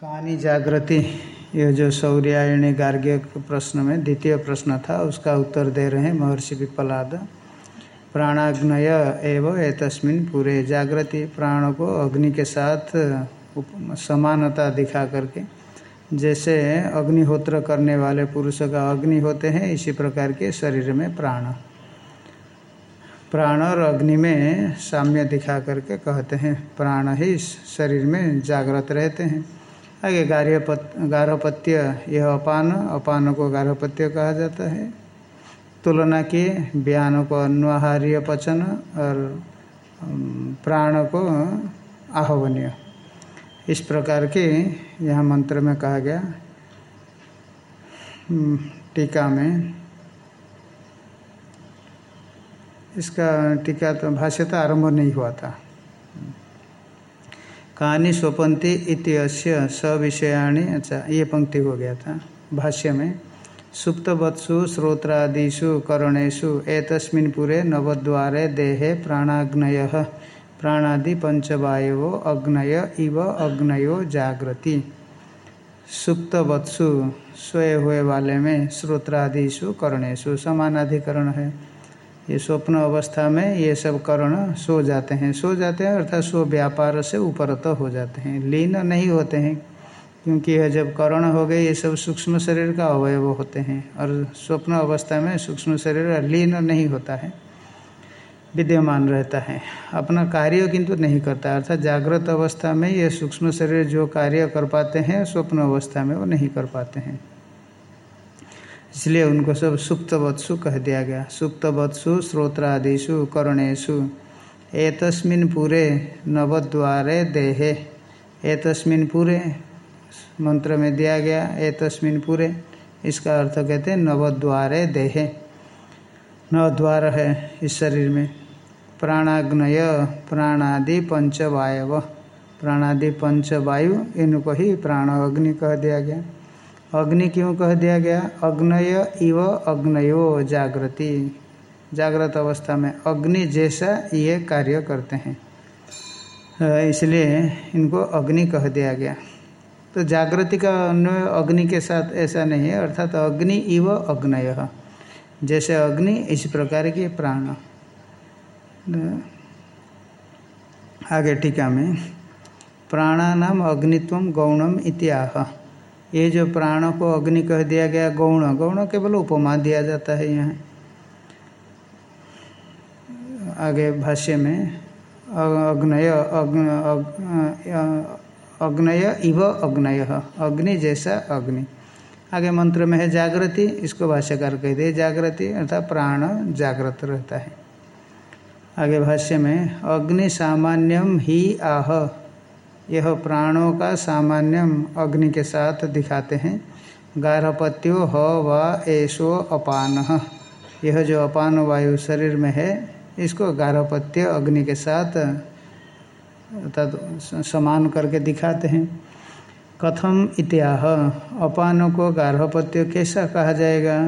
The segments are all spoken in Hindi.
कहानी जागृति यह जो सौर्यायणी गार्ग्य प्रश्न में द्वितीय प्रश्न था, उसका उत्तर दे रहे हैं महर्षि विपलाद प्राणाग्नय एवं एतस्मिन पूरे। जागृति प्राण को अग्नि के साथ समानता दिखा करके, जैसे अग्निहोत्र करने वाले पुरुष का अग्नि होते हैं, इसी प्रकार के शरीर में प्राण। प्राण और अग्नि में साम्य दिखा करके कहते हैं, प्राण ही शरीर में जागृत रहते हैं। आगे गार्हपत, गार्हपत्य, यह अपान अपान को गार्हपत्य कहा जाता है। तुलना किए बयान को अन्वाहार्य पचन और प्राण को आहवनीय। इस प्रकार के यहाँ मंत्र में कहा गया। टीका में इसका टीका तो भाष्य तो आरंभ नहीं हुआ था। कहानी स्वपंती इत्यस्य सविषयाणी अच्छा ये पंक्ति हो गया था भाष्य में। सुप्तवत्सु श्रोत्रादिषु करणेशु एतस्मिन् पुरे नवद्वारे देहे प्राणाग्नय, प्राणादि पंचवायवो अग्नय इव अग्नयो जागृति। सुप्तवत्सु सोए हुए वाले में श्रोत्रादिषु करणेशु समानाधिकरण है। ये स्वप्न अवस्था में ये सब करण सो जाते हैं। सो जाते हैं अर्थात सो व्यापार से उपरत हो जाते हैं। लीन नहीं होते हैं, क्योंकि यह जब करण हो गए, ये सब सूक्ष्म शरीर का अवयव होते हैं और स्वप्न अवस्था में सूक्ष्म शरीर लीन नहीं होता है, विद्यमान रहता है। अपना कार्य किंतु नहीं करता, अर्थात जागृत अवस्था में ये सूक्ष्म शरीर जो कार्य कर पाते हैं, स्वप्न अवस्था में वो नहीं कर पाते हैं। इसलिए उनको सब सुप्तवत्सु कह दिया गया। सुप्तवत्सु श्रोत्रादिषु करणेशु एतस्मिन पूरे नवद्वारे देहे। एतस्मिन पूरे, मंत्र में दिया गया, एतस्मिन पूरे, इसका अर्थ कहते हैं नवद्वारे देहे। नवद्वार है इस शरीर में। प्राणाग्नय, प्राणादि पंचवायव। प्राणादि पंचवायु इनको ही प्राण अग्नि कह दिया गया। अग्नि क्यों कह दिया गया? अग्नय इव अग्नयो, जागृति। जागृत अवस्था में अग्नि जैसा ये कार्य करते हैं। इसलिए इनको अग्नि कह दिया गया। तो जागृति का अन्वय अग्नि के साथ ऐसा नहीं है, अर्थात तो अग्नि इव अग्नय। जैसे अग्नि, इस प्रकार के प्राण। आगे टीका में, प्राणानाम अग्नित्व गौणम इत्याह। ये जो प्राण को अग्नि कह दिया गया, गौण। गौण केवल उपमा दिया जाता है यहाँ। आगे भाष्य में अग्नय अग्नय इव अग्नय, अग्नि जैसा अग्नि। आगे मंत्र में है जागृति, इसको भाष्यकार कह दे जागृति अर्थात प्राण जागृत रहता है। आगे भाष्य में, अग्नि सामान्यम ही आह। यह प्राणों का सामान्यम अग्नि के साथ दिखाते हैं। गार्हपत्यो ह व ऐशो अपान। यह जो अपान वायु शरीर में है, इसको गार्हपत्य अग्नि के साथ अर्थात समान करके दिखाते हैं। कथम इत्याह। अपान को गार्हपत्य कैसा कहा जाएगा?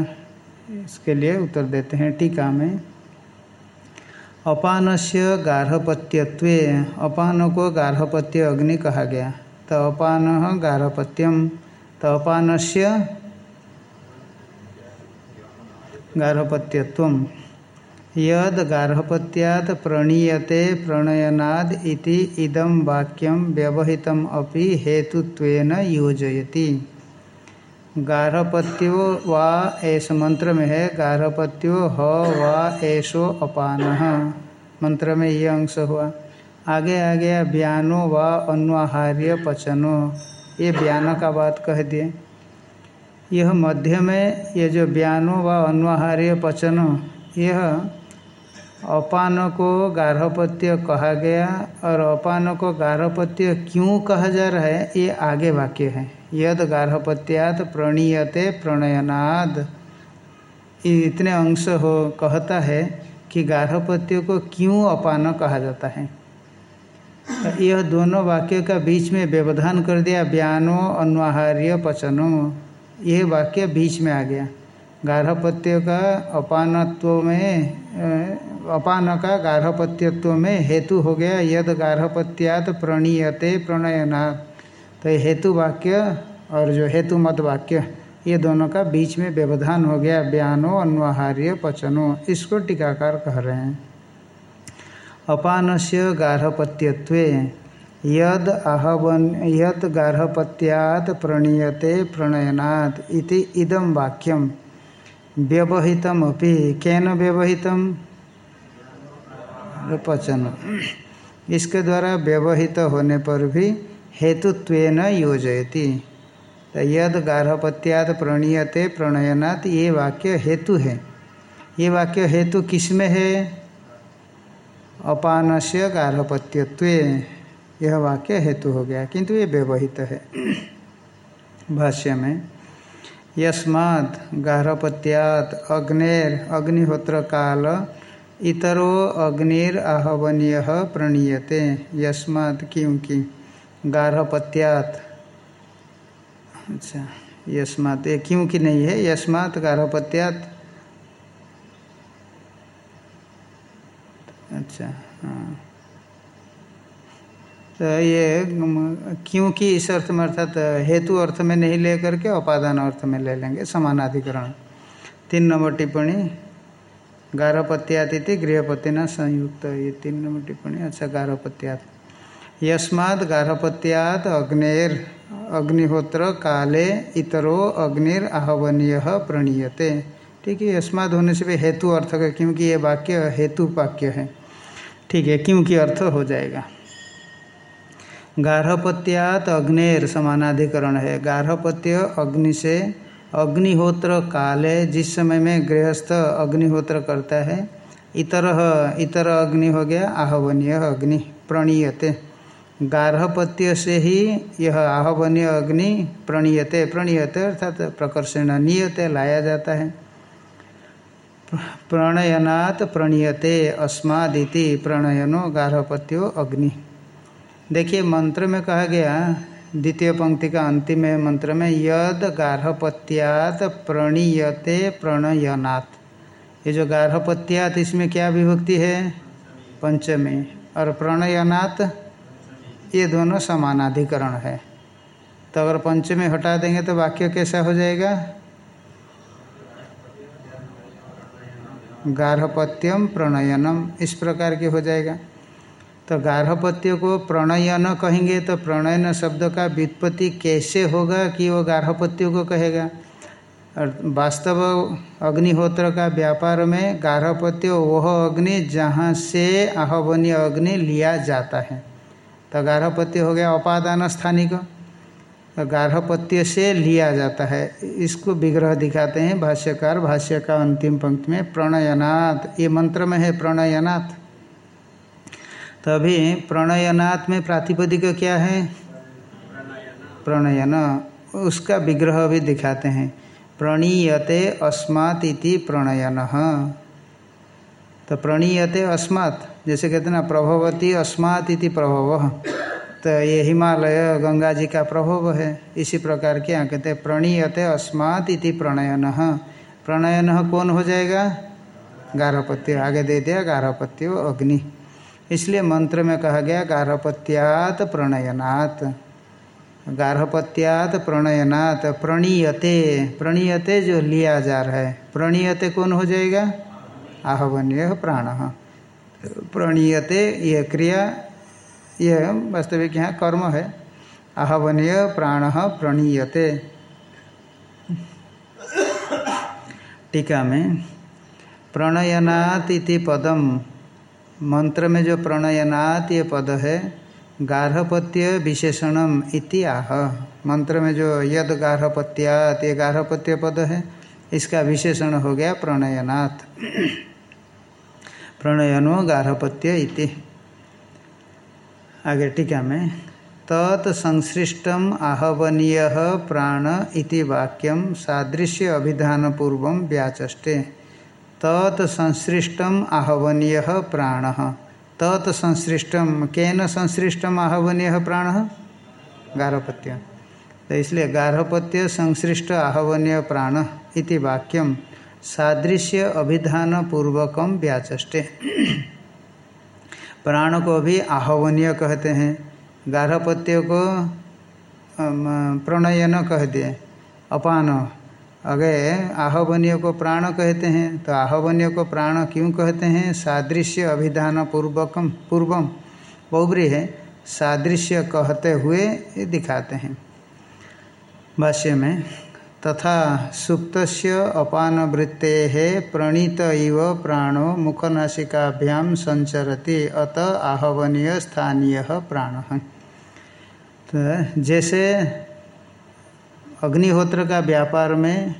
इसके लिए उत्तर देते हैं टीका में। अपान से गार्हपत्यत्व अपान को गार्हपत्य अग्नि कहा गया। तो अपान गार्हपत्यम तो अपान से गार्हपत्यत्व। यद गार्हपत्यात् प्रणीयते, प्रणयनाद इति इदम वाक्यम व्यवहितम अपि हेतुत्वेन योजयति। गार्हपत्यो वा ऐस मंत्र में है, गार्हपत्यो ह वा ऐसो अपान। मंत्र में ये अंश हुआ। आगे आ गया ब्यानो व अन्वाहार्य पचनो। ये ब्यान का बात कह दिए। यह मध्य में ये जो ब्यानो व अन्वाहार्य पचनो, यह अपान को गार्हपत्य कहा गया और अपान को गार्हपत्य क्यों कहा जा रहा है ये आगे वाक्य है यद गार्हपत्यात प्रणीयते प्रणयनाद इतने अंश हो कहता है कि गार्हपत्य को क्यों अपान कहा जाता है यह दोनों वाक्यों का बीच में व्यवधान कर दिया ब्यानो अनुहार्य पचनो यह वाक्य बीच में आ गया गार्हपत्य का अपानत्व में अपान का गार्हपत्यत्व में हेतु हो गया, यद गार्हपत्यात प्रणीयते प्रणयना। तो हेतु वाक्य और जो हेतु मत वाक्य, ये दोनों का बीच में व्यवधान हो गया, बयानो, अन्वहार्य, पचनो। इसको टीकाकार कह रहे हैं। अपान से गार्हपत्यत्व, यद आहवन यद गार्हपत्यात प्रणीयते प्रणयनात् इति इदम वाक्यम। व्यवहितम अपि केन व्यवहितम? पचन इसके द्वारा व्यवहित होने पर भी हेतुत्वेन योजयति। तो यद गार्हपत्याद प्रणीयते, प्रणयनात्, ये वाक्य हेतु है। ये वाक्य हेतु किसमें है? अपान से गार्हपत्यत्व। यह वाक्य हेतु हो गया, किंतु ये व्यवहित है। भाष्य में, यस्मात् गार्हपत्यात अग्नेर अग्निहोत्र काल इतरो अग्निर आहवनीय प्रणीयते, यस्मात् क्योंकि गार्हपत्यात। अच्छा यस्मात्, ये क्योंकि नहीं है, यस्मात् गार्हपत्यात। अच्छा हाँ। तो ये क्योंकि इस अर्थ में अर्थात हेतु अर्थ में नहीं ले करके अपादान अर्थ में ले लेंगे, समानाधिकरण। तीन नंबर टिप्पणी गारहपत्यात गृहपति न संयुक्त ये तीन नंबर टिप्पणी। अच्छा गारहपत्यात। यस्मात् गारहपत्यात अग्नेर, अग्निहोत्र, काले, इतरो, अग्निर, आहवनीय, प्रणीयते। ठीक है, यस्माद होने से भी हेतु अर्थ का, क्योंकि ये वाक्य हेतु वाक्य है। ठीक है, क्योंकि अर्थ हो जाएगा। गार्हपत्यात अग्नेर समानाधिकरण है। गार्हपत्य अग्नि से अग्निहोत्र काले, जिस समय में गृहस्थ अग्निहोत्र करता है इतर इतर अग्नि हो गया, आहवनीय अग्नि, प्रणीयते। गार्हपत्य से ही यह आहवनीय अग्नि प्रणीयते प्रणीयते अर्थात प्रकर्षण नियते, लाया जाता है। प्रणयनात् प्रणीयते, अस्मादिति प्रणयनो गार्हपत्यो अग्नि। देखिए, मंत्र में कहा गया द्वितीय पंक्ति का अंतिम मंत्र में, यद गार्हपत्यात प्रणीयते प्रणयनात्। ये जो गार्हपत्यात, इसमें क्या विभक्ति है? पंचमी। और प्रणयनात्, ये दोनों समानाधिकरण है। तो अगर पंचमी हटा देंगे तो वाक्य कैसा हो जाएगा? गार्हपत्यम प्रणयनम इस प्रकार के हो जाएगा। तो गार्हपत्य को प्रणयन कहेंगे तो प्रणयन शब्द का व्युत्पत्ति कैसे होगा कि वो गार्हपत्य को कहेगा? और वास्तव अग्निहोत्र का व्यापार में गार्हपत्य वह अग्नि जहाँ से आहवनीय अग्नि लिया जाता है। तो गार्हपत्य हो गया अपादान स्थानिक। तो गार्हपत्य से लिया जाता है। इसको विग्रह दिखाते हैं भाष्यकार, भाष्य का अंतिम पंक्ति में प्रणयनाथ। ये मंत्र में है प्रणयनाथ। तभी प्रणयनात् में प्रातिपदिक क्या है? प्रणयन, उसका विग्रह भी दिखाते हैं। प्रणीयते अस्मात् इति प्रणयन। तो प्रणीयते अस्मात्, जैसे कहते ना, प्रभवती अस्मात् इति प्रभव। तो ये हिमालय गंगा जी का प्रभव है। इसी प्रकार के यहाँ कहते हैं, प्रणीयते अस्मात् इति प्रणयन। प्रणयन कौन हो जाएगा? गारहपत्य आगे दे दिया गारहपत्यो अग्नि। इसलिए मंत्र में कहा गया गार्हपत्यात प्रणयनात्। गार्हपत्यात प्रणयनात्। प्रणीयते। प्रणीयते जो लिया जा रहा है। प्रणीयते कौन हो जाएगा? आहवन्य प्राण। प्रणीयते यह क्रिया यह वास्तविक यहाँ कर्म है। आहवन्य प्राण प्रणीयते। टीका में प्रणयनात् पदम मंत्र में जो प्रणयनात् ये पद है गार्हपत्य विशेषणम इति आह। मंत्र में जो यद गार्हपत्यात ये गार्हपत्य पद है इसका विशेषण हो गया प्रणयनाथ प्रणयनो गार्हपत्य इति। आगे टीका में तत्संश्लिष्टम आहवनीय प्राण इति वाक्यम सादृश्य अभिधान पूर्व व्याचष्टे तत्संश्लिष्टम आहवनीय प्राण। तत्संश्लिष्टम केन संश्लिष्टम आहवनीय प्राण? गार्हपत्य। तो इसलिए गार्हपत्य संश्लिष्ट आहवनीय प्राण इति वाक्यम सादृश्य अभिधान पूर्वकम व्याचष्टे प्राण को भी आहवनीय कहते हैं, गार्हपत्य को प्रणयन कह दिए, अपान अगर आहवनीय को प्राण कहते हैं तो आहवनीय को प्राण क्यों कहते हैं? सादृश्य अभिधान पूर्वकम, पूर्वम बहुब्री है, सादृश्य कहते हुए दिखाते हैं। भाष्य में, तथा सुप्त अपान वृत्ते प्रणीत इव प्राणो मुखनाशिकाभ्याम संचरति, अत आहवनीय स्थानीय प्राण। तो जैसे अग्निहोत्र का व्यापार में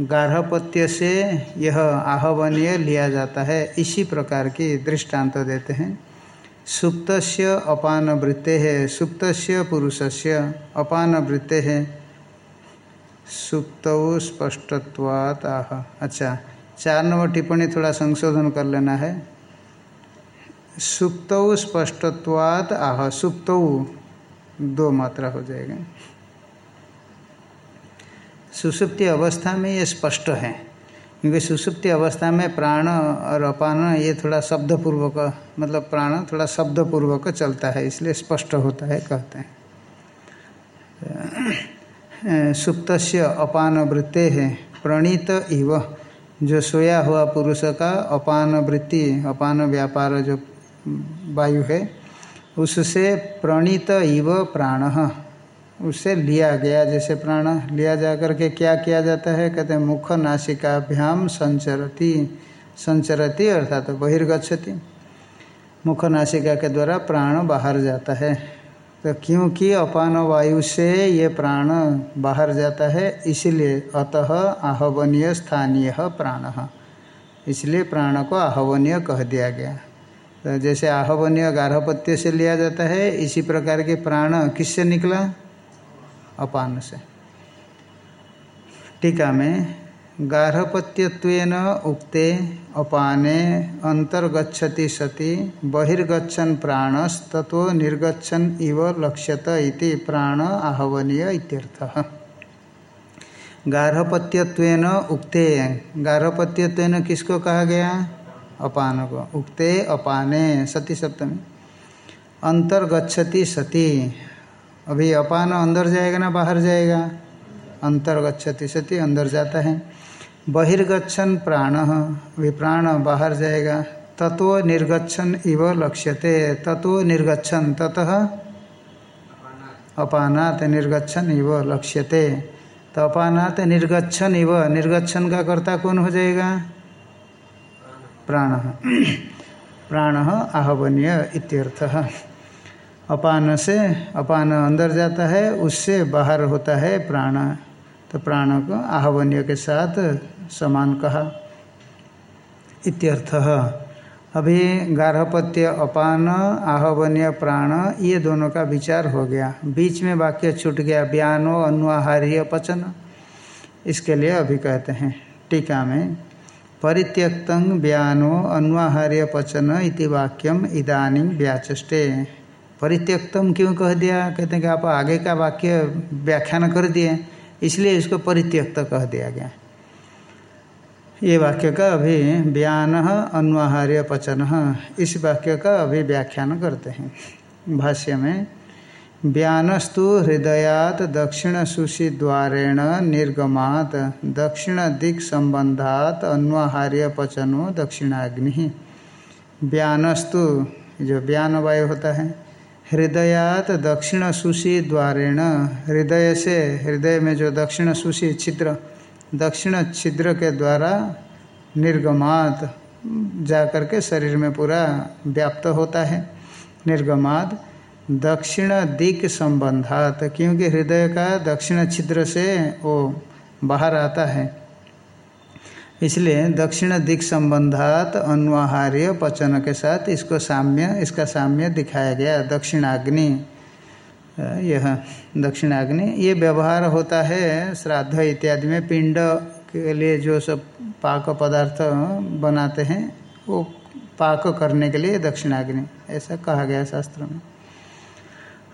गार्हपत्य से यह आहवनीय लिया जाता है। इसी प्रकार की दृष्टांत देते हैं। सुप्त अपान वृत्ते है सुप्त पुरुष से अपान वृत्ते है सुप्त स्पष्टत्वात आह। अच्छा चार नंबर टिप्पणी थोड़ा संशोधन कर लेना है। सुप्त स्पष्टत्वात आह। सुप्त दो मात्रा हो जाएगा। सुसुप्ति अवस्था में ये स्पष्ट है, क्योंकि सुसुप्ति अवस्था में प्राण और अपान, ये थोड़ा शब्दपूर्वक मतलब प्राण थोड़ा शब्दपूर्वक चलता है, इसलिए स्पष्ट होता है, कहते हैं। सुप्त अपान वृत्ते है प्रणीत इव, जो सोया हुआ पुरुष का अपान वृत्ति अपान व्यापार जो वायु है, उससे प्रणीत इव प्राण। उससे लिया गया, जैसे प्राण लिया जा करके क्या किया जाता है? कहते हैं, मुख नासिकाभ्याम संचरती संचरती अर्थात तो बहिर्गछति मुख नासिका के द्वारा प्राण बाहर जाता है। तो क्योंकि अपान वायु से ये प्राण बाहर जाता है, इसलिए अतः आहवनीय स्थानीय प्राण। इसलिए प्राण को आहवनीय कह दिया गया। तो जैसे आहवनीय गार्हपत्य से लिया जाता है, इसी प्रकार के प्राण किससे निकला? अपान से। टीका में, गार्हपत्यत्वेन उक्ते अपाने अंतर्गछति सति बहिर्गछन प्राणस्तत्व निर्गछन इव लक्ष्यत इति प्राण आहवनीय इत्यर्थः। गार्हपत्यत्वेन उक्ते, गार्हपत्यत्वेन किसको कहा गया? अपान को। उक्ते अपाने सती सप्तमी। अंतर्गछति सती अभी अपान अंदर जाएगा ना बाहर जाएगा? अंतर्गछति सती अंदर जाता है। बहिर्गछन प्राण, अभी प्राण बाहर जाएगा। तत्व निर्गछन इव लक्ष्यते। तत्व निर्गछन ततः अपानात निर्गछन इव लक्ष्यते। तो अपानात निर्गछन इव निर्गछन का कर्ता कौन हो जाएगा? प्राण। प्राण, आहवनीय इत्यर्थः। अपान से अपान अंदर जाता है, उससे बाहर होता है प्राण। तो प्राण को आहवन्य के साथ समान कहा। इत्यर्थ, अभी गार्हपत्य, अपान, आहवन्य, प्राण, ये दोनों का विचार हो गया। बीच में वाक्य छूट गया, ब्यानो, अनुआहार्य, पचन। इसके लिए अभी कहते हैं, टीका में, परित्यक्तं ब्यानो, अनुआहार्य, पचन इति वाक्यम इदानी व्याचष्टे परित्यक्तम क्यों कह दिया? कहते हैं कि आप आगे का वाक्य व्याख्यान कर दिए, इसलिए इसको परित्यक्त कह दिया गया। ये वाक्य का अभी बयान अनुहार्य पचन इस वाक्य का अभी व्याख्यान करते हैं। भाष्य में बयानस्तु हृदयात दक्षिण सुशी द्वारेण निर्गमात दक्षिण दिक् संबंधात अन्वाहार्य पचनो दक्षिणाग्नि। बयानस्तु जो बयान वायु होता है हृदयात दक्षिण सुशी द्वारेण, हृदय से हृदय में जो दक्षिण सुशी छिद्र दक्षिण छिद्र के द्वारा निर्गमात जा कर के शरीर में पूरा व्याप्त होता है। निर्गमात दक्षिण दिक संबंधात, क्योंकि हृदय का दक्षिण छिद्र से वो बाहर आता है। इसलिए दक्षिण दिक संबंधात अनुहार्य पचन के साथ इसको साम्य, इसका साम्य दिखाया गया, दक्षिणाग्नि। यह दक्षिणाग्नि, ये व्यवहार होता है श्राद्ध इत्यादि में, पिंड के लिए जो सब पाक पदार्थ बनाते हैं, वो पाक करने के लिए दक्षिणाग्नि, ऐसा कहा गया शास्त्र में।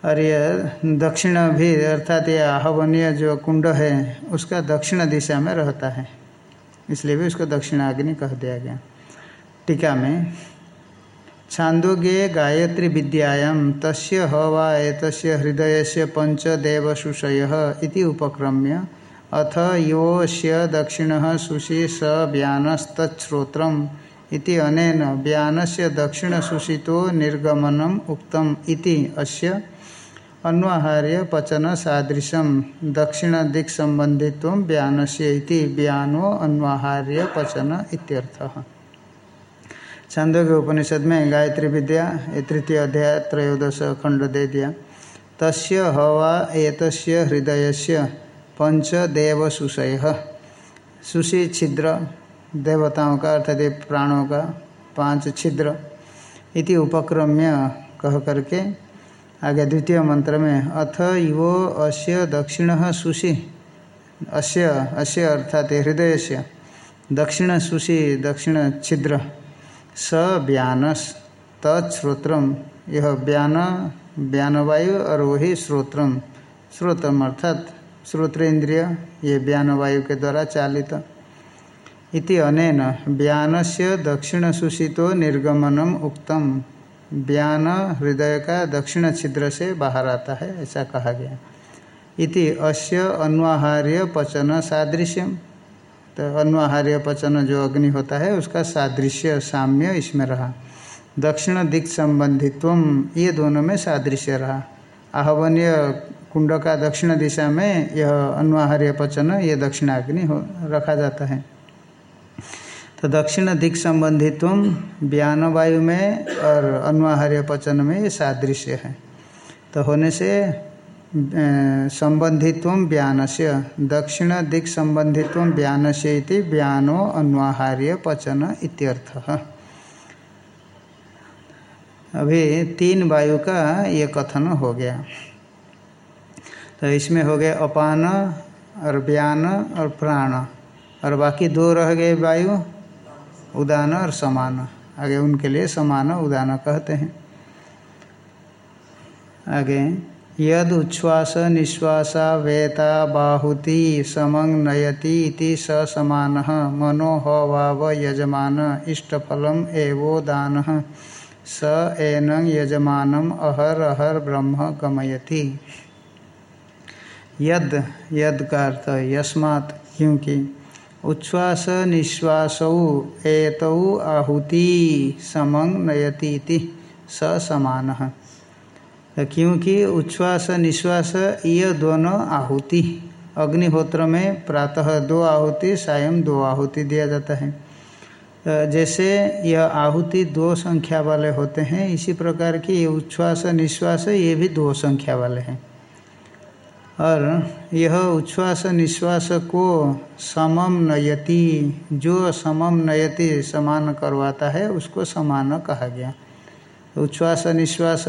और यह दक्षिण भी, अर्थात यह आहवनीय जो कुंड है, उसका दक्षिण दिशा में रहता है। इसलिए भी उसको दक्षिणाग्नि कह दिया गया। टीका में, छांदोग्य गायत्री विद्यायाम तस्य हवा एतस्य हृदय से पंचदेवशुषय इति उपक्रम्य, अथ योश्य दक्षिण सुषि स व्यानस्तोत्रम इति अनेन व्यानस्य दक्षिण सुषितो निर्गमनम उक्तम इति अस्य अन्वाहार्य पचन सादृशम दक्षिण दिक् संबंधित्व व्यानस्य इति व्यानो अन्वाहार्य पचन इत्यर्थः। छांदोग्य उपनिषद में गायत्री विद्या तृतीय अध्याय, त्रयोदश खंड दे दिया। तस्य हवा एतस्य हृदय से पंचदेव सुषय सुषि छिद्र, देवताओं का अर्थात प्राणों का पाँच छिद्र इति उपक्रम्य कह करके आगे द्वितीय मंत्र में, अथ यो अस्य दक्षिण सुषि अस्य अस्य अर्थात हृदय से दक्षिण सुषि दक्षिण छिद्र। स व्यानस तत्श्रोत्रम यह व्यान व्यानवायु और वही श्रोत्रम। श्रोत्रम अर्थात श्रोत्रेन्द्रिय, ये व्यानवायु के द्वारा चालित। इति अनेन व्यान से दक्षिण सुषितो निर्गमनम उक्तम। व्यान हृदय का दक्षिण छिद्र से बाहर आता है, ऐसा कहा गया। इति अस्य अन्वाहार्य पचन सादृश्यम। तो अन्वाहार्य पचन जो अग्नि होता है, उसका सादृश्य साम्य इसमें रहा। दक्षिण दिक् संबंधित्व ये दोनों में सादृश्य रहा। आहवनीय कुंड का दक्षिण दिशा में यह अनुहार्य पचन, ये दक्षिणाग्नि हो, रखा जाता है। तो दक्षिण दिक् संबंधित्व व्यान वायु में और अनुहार्य पचन में ये सादृश्य है। तो होने से संबंधित्व व्यान से दक्षिण दिक् संबंधित्व व्यान से व्यानो अन्वाहार्य पचन इत्यर्थ। अभी तीन वायु का ये कथन हो गया। तो इसमें हो गया अपान और व्यान और प्राण। और बाकी दो रह गए वायु। उदान और समान। आगे उनके लिए समान उदान कहते हैं। आगे, यद उच्छ्वास निश्वासा वेता बाहुति समंग नयति इति स समान मनो हवाव यजमान इष्टफलम एवो दान स एन यजमानम अहर अहर ब्रह्म गमयति। यद यद का अर्थ यस्मात्, क्योंकि उच्छ्वास निश्वासौ एतौ आहुति समंग नयति स समान क्योंकि उच्छ्वास, निश्वास, ये दोनों आहुति। अग्निहोत्र में प्रातः दो आहुति, सायं दो आहुति दिया जाता है। जैसे यह आहुति दो संख्या वाले होते हैं, इसी प्रकार की ये उच्छ्वास, निश्वास, ये भी दो संख्या वाले हैं। और यह उच्छ्वास निश्वास को समम नयति, जो समम नयति समान करवाता है, उसको समान कहा गया। उच्छ्वास निश्वास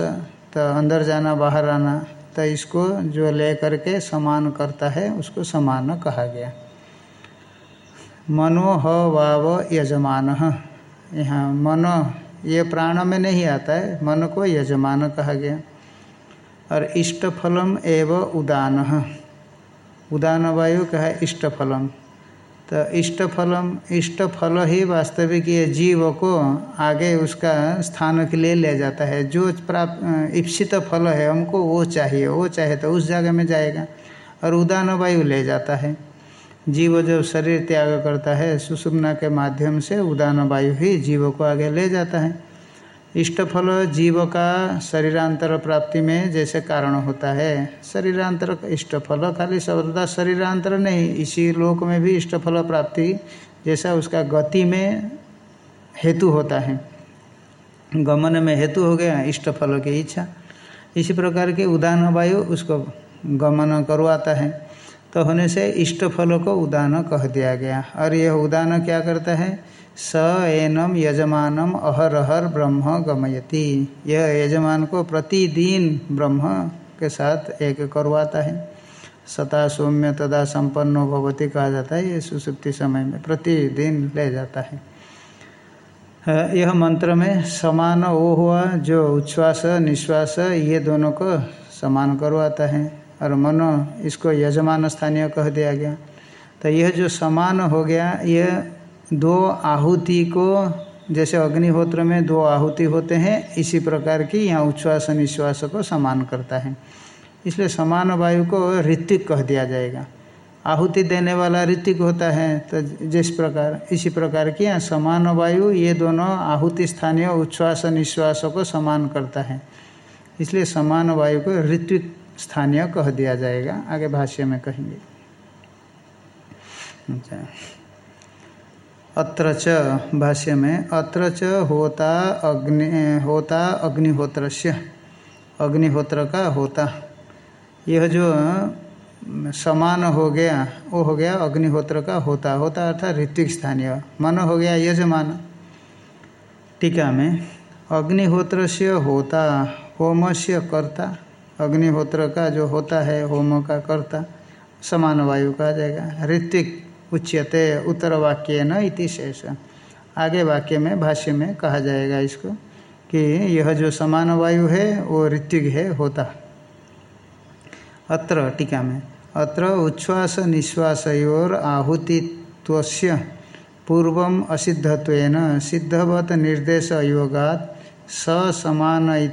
तो अंदर जाना, बाहर आना तो इसको जो ले करके समान करता है, उसको समान कहा गया। मनो ह वाव यजमान। यहाँ मनो, ये प्राण में नहीं आता है, मन को यजमान कहा गया। और इष्टफलम एव उदान। उदान वायु कहा इष्टफलम। तो इष्टफलम, इष्टफल ही वास्तविक ये जीव को आगे उसका स्थान के लिए ले जाता है। जो प्राप्त, इप्सित फल है, हमको वो चाहिए, वो चाहे तो उस जगह में जाएगा और उदान वायु ले जाता है। जीव जब शरीर त्याग करता है, सुषुम्ना के माध्यम से उदान वायु ही जीव को आगे ले जाता है। इष्टफल जीव का शरीरांतर प्राप्ति में जैसे कारण होता है, शरीरांतर इष्टफल, खाली सर्वदा शरीरांतर नहीं, इसी लोक में भी इष्टफल प्राप्ति जैसा उसका गति में हेतु होता है। गमन में हेतु हो गया, इष्टफल की इच्छा। इसी प्रकार के उदान वायु उसको गमन करवाता है। तो होने से इष्टफल को उदान कह दिया गया। और यह उदान क्या करता है? स एनम यजमानम अहरहर ब्रह्म गमयति। यह यजमान को प्रतिदिन ब्रह्म के साथ एक करवाता है। सता सौम्य तदा संपन्नो भगवती कहा जाता है। ये सुसुप्ति समय में प्रतिदिन ले जाता है। यह मंत्र में समान वो हुआ जो उच्छ्वास, निश्वास, ये दोनों को समान करवाता है। और मनो, इसको यजमान स्थानीय कह दिया गया। तो यह जो समान हो गया, यह दो आहुति को, जैसे अग्निहोत्र में दो आहुति होते हैं, इसी प्रकार की यहाँ उच्छ्वास निश्वास को समान करता है। इसलिए समान वायु को ऋतिक कह दिया जाएगा। आहुति देने वाला ऋतिक होता है तो जिस प्रकार, इसी प्रकार की यहाँ समान वायु, ये दोनों आहुति स्थानीय उच्छ्वास निश्वास को समान करता है। इसलिए समान वायु को ऋत्विक स्थानीय कह दिया जाएगा, आगे भाष्य में कहेंगे। अच्छा। अत्र च भाष्य में, अत्र च होता अग्नि, होता अग्निहोत्र अग्निहोत्र का होता। यह जो समान हो गया, वो हो गया अग्निहोत्र का होता। होता अर्थात ऋत्विक स्थानीय। मन हो गया यजमान टीका में अग्निहोत्र से होता होम से कर्ता। अग्निहोत्र का जो होता है, होम का कर्ता। समान वायु कहा जाएगा। ऋत्विक उच्यते उत्तर वाक्य न इति शेष। आगे वाक्य में, भाष्य में कहा जाएगा इसको कि यह जो समान वायु है, वो ऋत्विक है, होता। अत्र, टीका में, अत्र उच्छ्वास निश्वासयोर आहुतित्व पूर्व असिद्धत्वेन सिद्धवत निर्देश अयोगात समान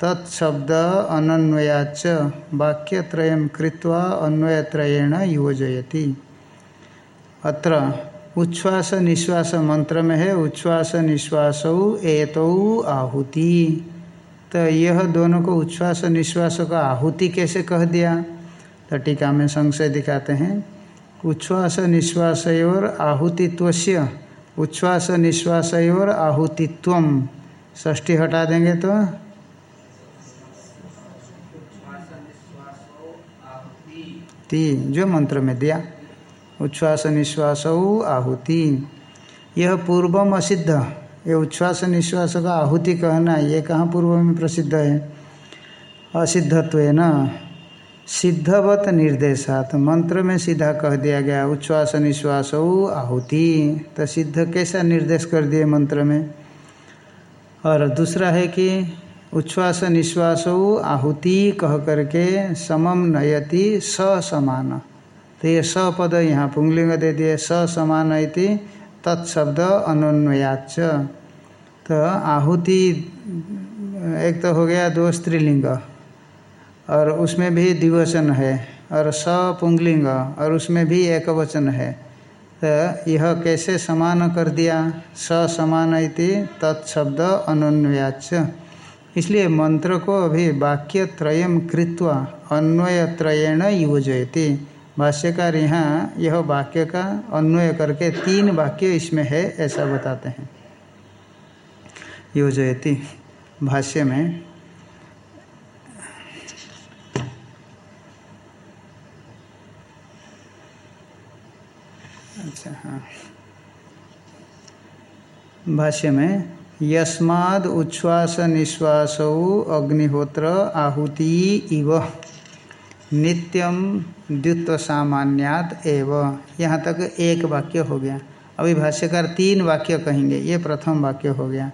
तत्शब्द अनन्वयाच वाक्यत्रय कृत्वा अन्वयत्रयेण योजयति। अत्र उच्छ्वास निश्वास मंत्र में है उच्छ्वास निश्वास एतौ आहुति। तो यह दोनों को उच्छ्वास निश्वास का आहुति कैसे कह दिया? तो टीका में संशय दिखाते हैं। उच्छ्वास निश्वास और आहुतित्व उच्छ्वास निश्वास और आहुतित्व ष्ठी हटा देंगे तो? ती, जो मंत्र में दिया। उच्छ्वास निश्वास आहुति। यह पूर्वम असिद्ध। ये उच्छ्वास निश्वास का आहुति कहना ये कहाँ पूर्व में प्रसिद्ध है? असिद्धत्व ना सिद्धवत निर्देशात। मंत्र में सीधा कह दिया गया उच्छ्वास निश्वास आहुति। तो सिद्ध कैसा निर्देश कर दिए मंत्र में? और दूसरा है कि उच्छ्वास निश्वास आहुति कह करके समम नयति स समान। तो ये स पद यहाँ पुंगलिंग दे दिए। स समान इति तत्शब्द अनन्वयाच तो आहुति, एक तो हो गया दो स्त्रीलिंग, और उसमें भी द्विवचन है, और स पुंगलिंग, और उसमें भी एक वचन है। तो यह कैसे समान कर दिया? स समान इति तत्शब्द अनन्वयाच इसलिए मंत्र को अभी वाक्य त्रयम कृत्वा अन्वय त्रयेण योजयति। भाष्यकार यहाँ यह वाक्य का अन्वय करके तीन वाक्य इसमें है, ऐसा बताते हैं। योजयति भाष्य में अच्छा हाँ। भाष्य में, यस्माद उच्छ्वास निश्वास अग्निहोत्र आहुति इव। नित्यम द्वित्व सामान्यात एव। यहाँ तक एक वाक्य हो गया। अभी भाष्यकार तीन वाक्य कहेंगे, ये प्रथम वाक्य हो गया।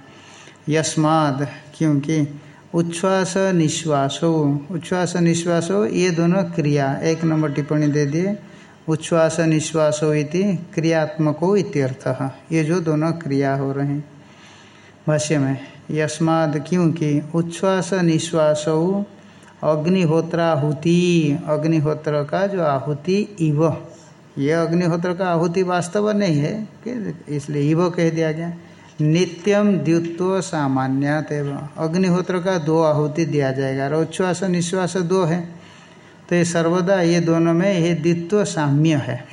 यस्माद, क्योंकि उच्छ्वास निश्वासो। उच्छ्वास निश्वासो, ये दोनों क्रिया। एक नंबर टिप्पणी दे दिए। उच्छ्वास निश्वासो इति क्रियात्मको इत्यर्थ। ये जो दोनों क्रिया हो रहे हैं। भाष्य में, यस्माद, क्योंकि उच्छ्वास निश्वासो अग्निहोत्राहुति। अग्निहोत्र का जो आहुति इव। ये अग्निहोत्र का आहुति वास्तव नहीं है, कि इसलिए इव कह दिया गया। नित्यम द्युत्व सामान्यत अग्निहोत्र का दो आहुति दिया जाएगा, और उच्छ्वास निश्वास दो है। तो ये सर्वदा, ये दोनों में ये द्वित्व साम्य है।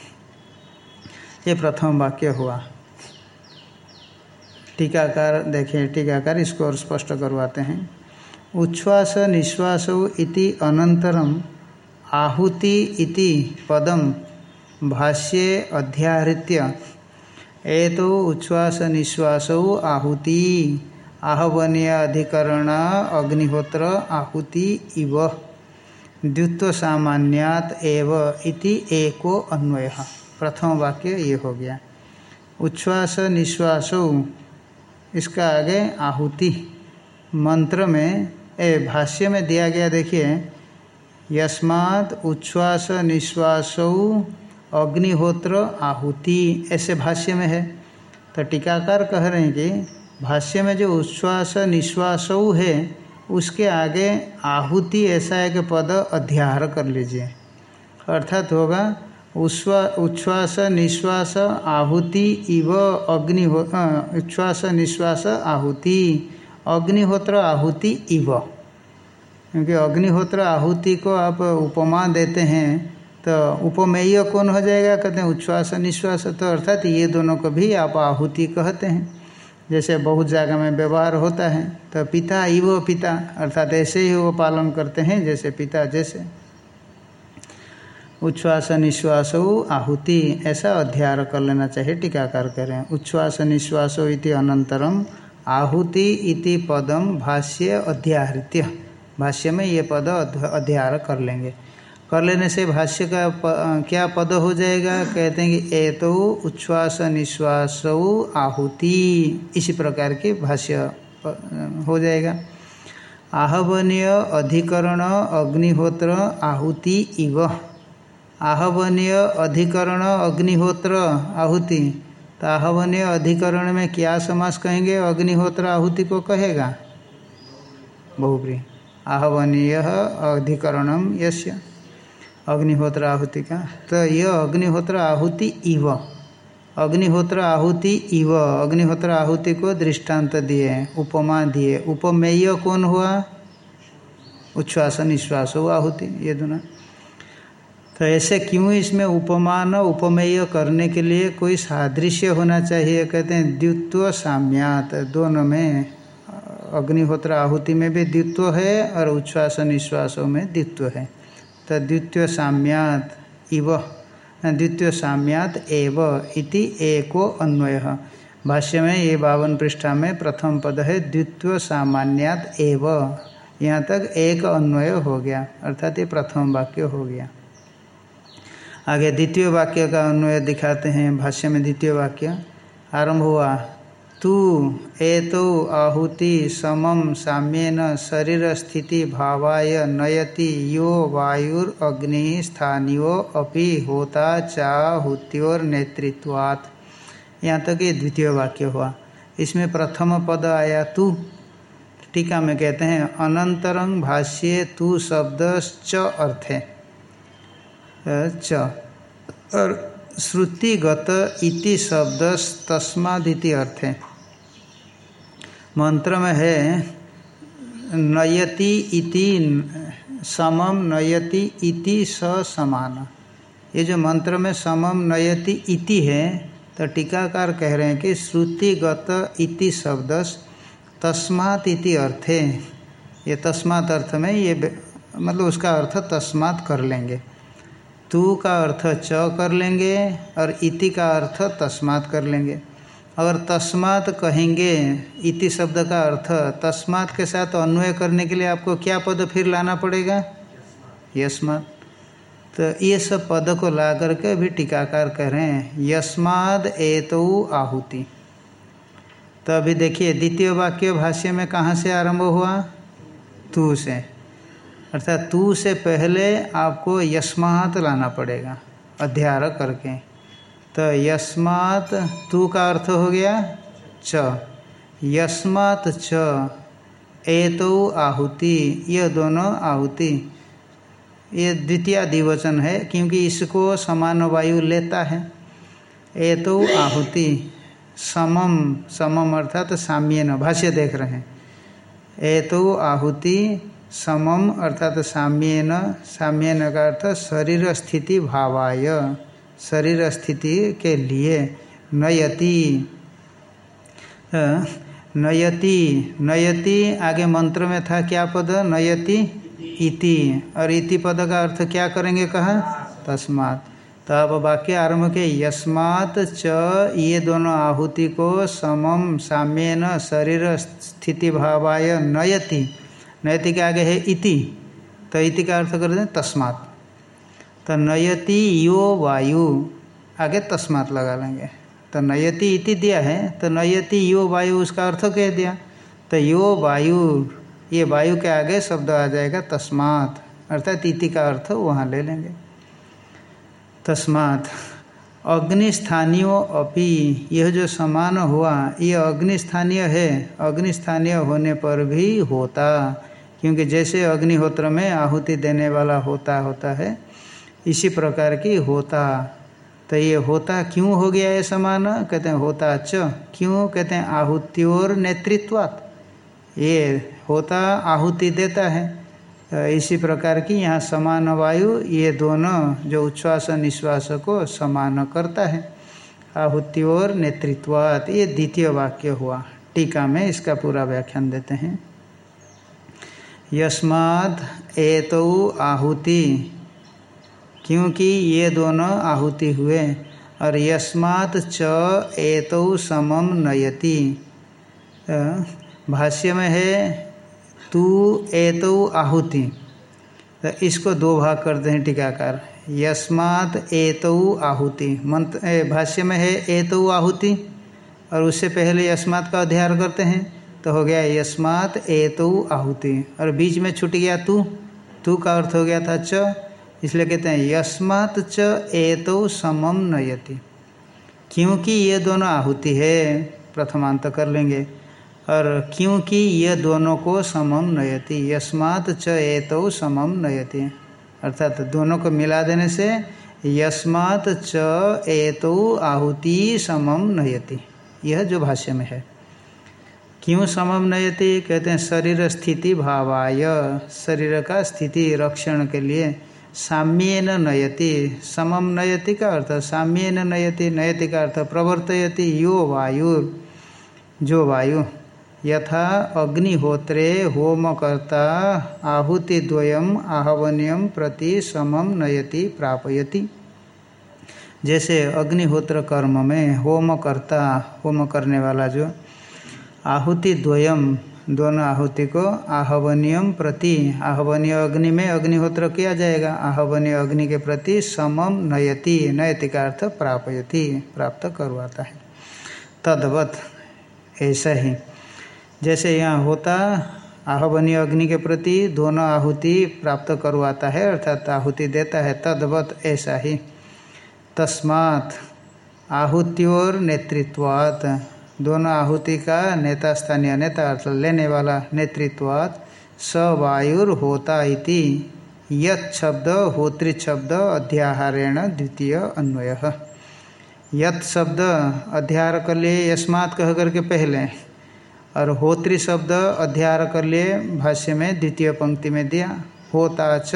ये प्रथम वाक्य हुआ। टीकाकार, देखिए, टीकाकार इसको और स्पष्ट करवाते हैं। उच्छ्वास निश्वास इति अनंतरम आहुति इति पदम भाष्ये अध्याहृत्य एतो उच्छ्वास निश्वास आहुति आहवनीय अधिकरण अग्निहोत्र आहुति इव द्वित्व सामान्यात एव इति एको अन्वय। प्रथम वाक्य ये हो गया। उच्छ्वास निश्वास, इसका आगे आहुति। मंत्र में ए, भाष्य में दिया गया, देखिए, यस्मात् उच्छ्वास निश्वास अग्निहोत्र आहुति, ऐसे भाष्य में है। तो टीकाकार कह रहे हैं कि भाष्य में जो उच्छ्वास निश्वास है, उसके आगे आहुति ऐसा एक पद अध्याहार कर लीजिए। अर्थात होगा उच्छ्वा उच्छ्वास निश्वास आहुति इव अग्निहो उच्छ्वास निश्वास आहुति। अग्निहोत्र आहुति इव। क्योंकि अग्निहोत्र आहुति को आप उपमा देते हैं तो उपमेय कौन हो जाएगा? कहते हैं उच्छ्वास, निश्वास तो अर्थात ये दोनों को भी आप आहुति कहते हैं। जैसे बहुत जगह में व्यवहार होता है तो पिता इव पिता, अर्थात ऐसे ही वो पालन करते हैं, जैसे पिता जैसे। उच्छ्वास, निश्वास आहुति, ऐसा अध्याय कर लेना चाहिए, टीकाकार करें उच्छ्वास, निश्वास, इति अनंतरम आहुति इति पदम भाष्य अध्याहृत्य। भाष्य में ये पद अध्याय कर लेंगे। कर लेने से भाष्य का प, क्या पद हो जाएगा? कहते हैं कि ए तो उच्छ्वास निश्वास आहुति। इसी प्रकार की भाष्य हो जाएगा। आहवनीय अधिकरण अग्निहोत्र आहुति इव। आहवनीय अधिकरण अग्निहोत्र आहुति। तो आहवनीय अधिकरण में क्या समास कहेंगे? अग्निहोत्र आहुति को कहेगा। बहुप्री आहवनीय अधिकरणम यश्य अग्निहोत्र आहुति का। तो यह अग्निहोत्र आहुति इव। अग्निहोत्र आहुति इव। अग्निहोत्र आहुति को दृष्टांत दिए, उपमा दिए। उपमेय कौन हुआ? उच्छ्वास, निश्वास हुआ आहुति। ये दोनों। तो ऐसे क्यों इसमें उपमान उपमेय करने के लिए कोई सादृश्य होना चाहिए? कहते हैं, द्वित्व साम्यात, दोनों में, अग्निहोत्र आहुति में भी द्वित्व है और उच्छ्वास निश्वासों में द्वित्व है। तो द्वितीय साम्यात इव द्वितीय साम्यात एव इति एको अन्वय। भाष्य में ये बावन पृष्ठा में प्रथम पद है द्वितीय सामान्यात एव। यहाँ तक एक अन्वय हो गया, अर्थात ये प्रथम वाक्य हो गया। आगे द्वितीय वाक्य का अन्वय दिखाते हैं, भाष्य में द्वितीय वाक्य। आरंभ हुआ, तू एतो आहुति समम साम्यन शरीर स्थिति भावाय नयति, यो वायुर अग्नि स्थानीयो अपि होता चाहुत्योर नेतृत्वात्। यहाँ तक ये द्वितीय वाक्य हुआ। इसमें प्रथम पद आया, तू। टीका में कहते हैं अनंतरंग भाष्ये तू शब्द अर्थ। है च। और श्रुतिगत इति शब्द तस्मादिति अर्थ। है मंत्र में है, नयति इति समम नयति इति स समान। ये जो मंत्र में समम नयति इति है तो टीकाकार कह रहे हैं कि श्रुतिगत इति शब्द तस्मात इति अर्थे। ये तस्मात अर्थ में ये मतलब उसका अर्थ तस्मात कर लेंगे। तू का अर्थ च कर लेंगे और इति का अर्थ तस्मात कर लेंगे। अगर तस्मात कहेंगे, इति शब्द का अर्थ तस्मात के साथ अन्वय करने के लिए आपको क्या पद फिर लाना पड़ेगा? यस्मात। तो ये सब पद को ला करके भी टीकाकार कह रहे हैं। यस्माद एतो आहुति। तो अभी देखिए, द्वितीय वाक्य भाष्य में कहाँ से आरंभ हुआ? तू से। अर्थात तू से पहले आपको यस्मात लाना पड़ेगा, अध्यार करके। तो यस्मात, तू का अर्थ हो गया च। यस्मात च, एतो आहुति, ये दोनों आहुति। ये द्वितीय दिवचन है, क्योंकि इसको समान वायु लेता है। एतो आहुति समम समम अर्थात तो साम्य न भाष्य देख रहे हैं। एतो आहुति समम अर्थात साम्यन साम्यन का अर्थ शरीर स्थिति भावाय शरीर स्थिति के लिए नयति। नयति नयति आगे मंत्र में था क्या पद? नयति इति। और इति पद का अर्थ क्या करेंगे कहा? तस्मात। तो अब वाक्य आरंभ के यस्मात् च ये दोनों आहुति को समम, साम्यन शरीर स्थिति भावाय, नयति। नयति के आगे है इति। तो इति का अर्थ कर दें तस्मात। तो नयति यो वायु, आगे तस्मात लगा लेंगे। तो नयति इति दिया है तो नयति यो वायु उसका अर्थ कह दिया। तो यो वायु, ये वायु के आगे शब्द आ जाएगा तस्मात। अर्थात इति का अर्थ वहाँ ले लेंगे। तस्मात। अग्निस्थानीय अपि। यह जो समान हुआ, ये अग्निस्थानीय है। अग्निस्थानीय होने पर भी होता, क्योंकि जैसे अग्निहोत्र में आहुति देने वाला होता होता है, इसी प्रकार की होता। तो ये होता क्यों हो गया ये समान? कहते हैं होता च। क्यों? कहते हैं आहुति और नेतृत्वात्। ये होता आहुति देता है। इसी प्रकार की यहाँ समान वायु, ये दोनों जो उच्छ्वास निश्वास को समान करता है। आहुति और नेतृत्वात्, ये द्वितीय वाक्य हुआ। टीका में इसका पूरा व्याख्यान देते हैं। यस्माद एतौ आहुति, क्योंकि ये दोनों आहुति हुए, और यस्मात् च एतौ समम नयति। भाष्य में है तू एतौ आहुति। तो इसको दो भाग करते हैं टीकाकार। यस्मात् एतौ आहुति। मंत्र भाष्य में है एतौ आहुति, और उससे पहले यस्मात का अध्ययन करते हैं तो हो गया यस्मात् एतौ आहुति। और बीच में छूट गया तू तू का अर्थ हो गया था च, इसलिए कहते हैं यस्मात् च एतौ समम नयति क्योंकि ये दोनों आहुति है, प्रथमांत कर लेंगे। और क्योंकि ये दोनों को समम नयति, यस्मात् च एतौ समम नयति। अर्थात दोनों को मिला देने से यस्मात् च एतौ आहुति समम नयति। यह जो भाष्य में है। क्यों समम नयति? कहते हैं शरीर स्थिति भावाय। शरीर का स्थिति रक्षण के लिए साम्यन नयति। समम नयति का अर्थ, साम्यन नयति नयति का अर्थ प्रवर्तयति यो वायु, जो वायु। यथा अग्निहोत्रे होमकर्ता आहुतिद्वयम आहवनियम प्रति समम नयति, प्रापयति। जैसे अग्निहोत्र कर्म में होमकर्ता, होम करने वाला जो आहुति द्वयम दोनों आहुति को आहवनियम प्रति आहवनीय अग्नि में अग्निहोत्र किया जाएगा। आहवनीय अग्नि के प्रति समम नयति नयति का अर्थ प्रापयति, प्राप्त करवाता है। तदवत ऐसा ही। जैसे यहाँ होता आहवनीय अग्नि के प्रति दोनों आहुति प्राप्त करवाता है, अर्थात आहुति देता है, तद्वत ऐसा ही। तस्मात् आहुत्योर नेतृत्वात्, दोनों आहुति का नेता स्थानीय नेता अर्थ लेने वाला नेतृत्वात् स वायुर होता इति। यत शब्द शब्द अध्याहारेण द्वितीय अन्वय। यत शब्द अध्याहार कर लिए यस्मात् कह करके पहले और होत्री शब्द अध्याहार कर लिए, भाष्य में, द्वितीय पंक्ति में दिया, होता च,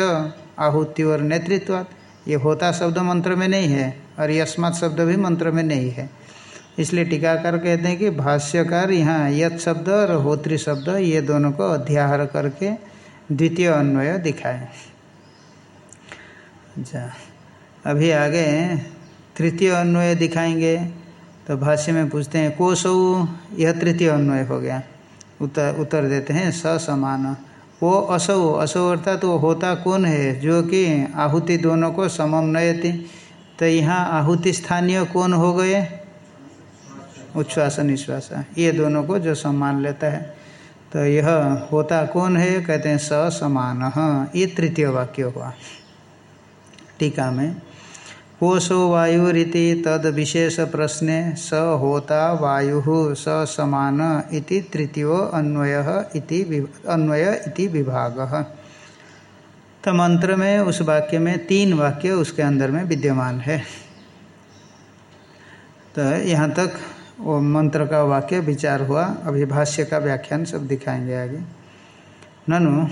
आहुति और नेतृत्वात्। ये होता शब्द मंत्र में नहीं है, और यस्मात् शब्द भी मंत्र में नहीं है। इसलिए टीकाकार कहते हैं कि भाष्यकार यहाँ यथ शब्द और होत्री शब्द, ये दोनों को अध्याहार करके द्वितीय अन्वय दिखाए। अच्छा अभी आगे तृतीय अन्वय दिखाएँगे। तो भाष्य में पूछते हैं, कोसौ यह तृतीय अन्वय हो गया। उत्तर उत्तर देते हैं स समान वो असौ असौ अर्थात वो होता कौन है, जो कि आहुति दोनों को समम नयति? तो यहाँ आहुति स्थानीय कौन हो गए? उच्छ्वास निश्वास। ये दोनों को जो सम्मान लेता है। तो यह होता कौन है? कहते हैं स समान ये तृतीय वाक्य हुआ। टीका में कोशो वायुरीति तद विशेष प्रश्ने स होता वायु स समान इति तृतीय अन्वय इति अन्वय इति विभाग। तो मंत्र में, उस वाक्य में तीन वाक्य उसके अंदर में विद्यमान है। तो यहाँ तक वो मंत्र का वाक्य विचार हुआ। अभी भाष्य का व्याख्यान सब दिखाएँगे आगे। ननु